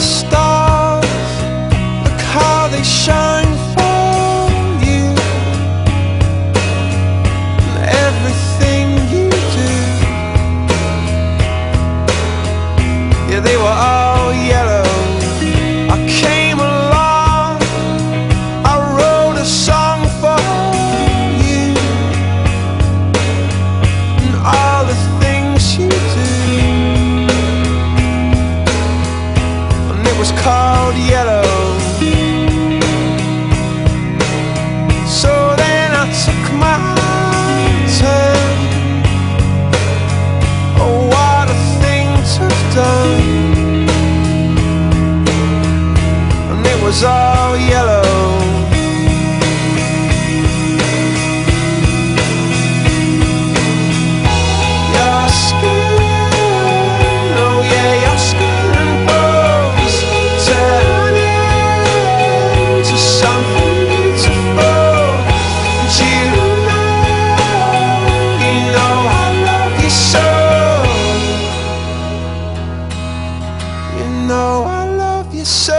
stop. was all yellow. Your skin, oh yeah, your skin bones turning to something beautiful. And you know, you know I love you so. You know I love you so.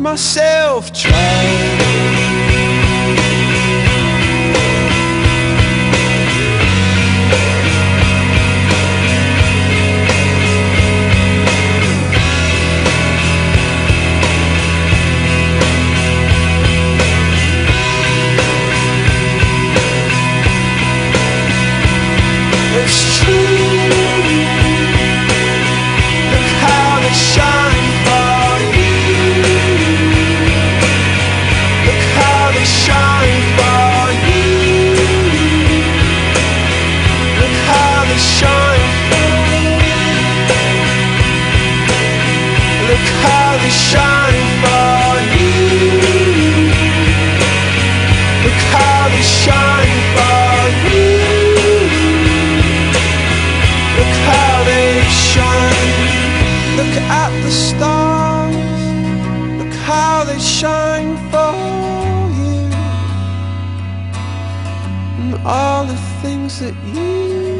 myself trying shine for you. And all the things that you